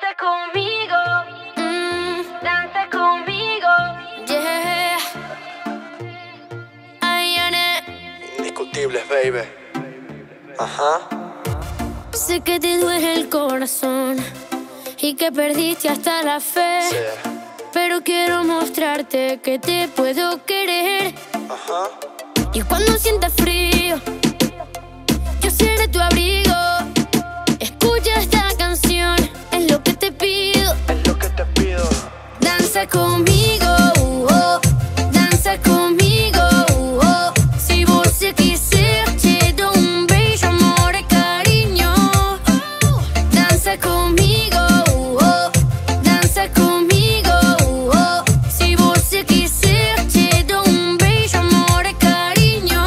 Danza conmigo, mm, danza conmigo, yeah. Ayane. Indiscutibles, baby. Ajá. Sé que te duele el corazón y que perdiste hasta la fe. Sí. Pero quiero mostrarte que te puedo querer. Ajá. Y cuando sientas frío, yo seré tu abrigo. Danza conmigo, oh, danza conmigo. oh. Si você quiser, te dou um beijo, amor e carinho. Danza conmigo, oh, danza conmigo. oh. Si você quiser, te dou um beijo, amor e carinho.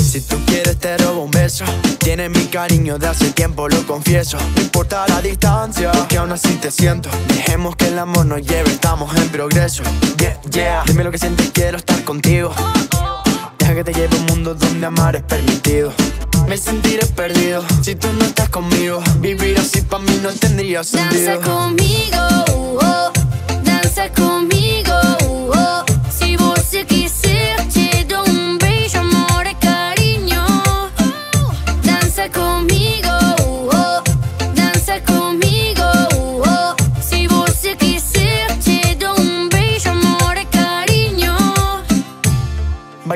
Si tú quieres te robo un beso. Tienes mi cariño de hace tiempo, lo confieso. No importa la distancia, aún así te siento. Dejemos que el amor nos lleve, estamos en progreso. Yeah, yeah. Dime lo que sientes, quiero estar contigo. Deja que te lleve a un mundo donde amar es permitido. Me sentiré perdido si tú no estás conmigo. Vivir así para mí no tendría sentido. Danza conmigo,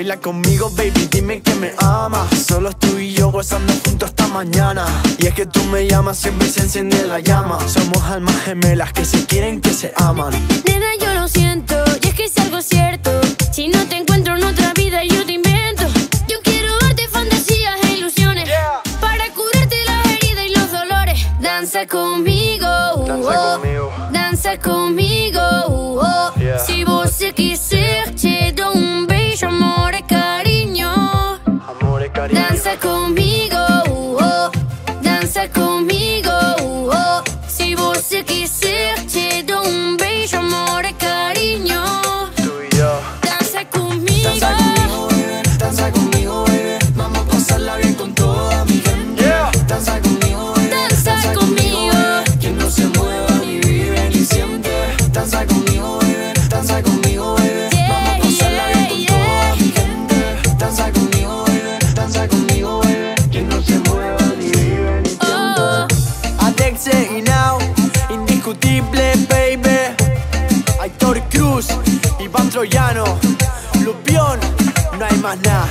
Baila conmigo, baby, dime que me amas. Solo tú y yo gozando juntos hasta mañana. Y es que tú me llamas, siempre se enciende la llama. Somos almas gemelas que se quieren, que se aman. Nena, yo lo siento, y es que es algo cierto. Si no te encuentro en otra vida, yo te invento. Yo quiero darte fantasías e ilusiones. Para curarte las heridas y los dolores. Danza conmigo, Danza oh, conmigo. danza conmigo. oh. Yeah. Si você quiser, te Troyano, Lupión, no hay más nada.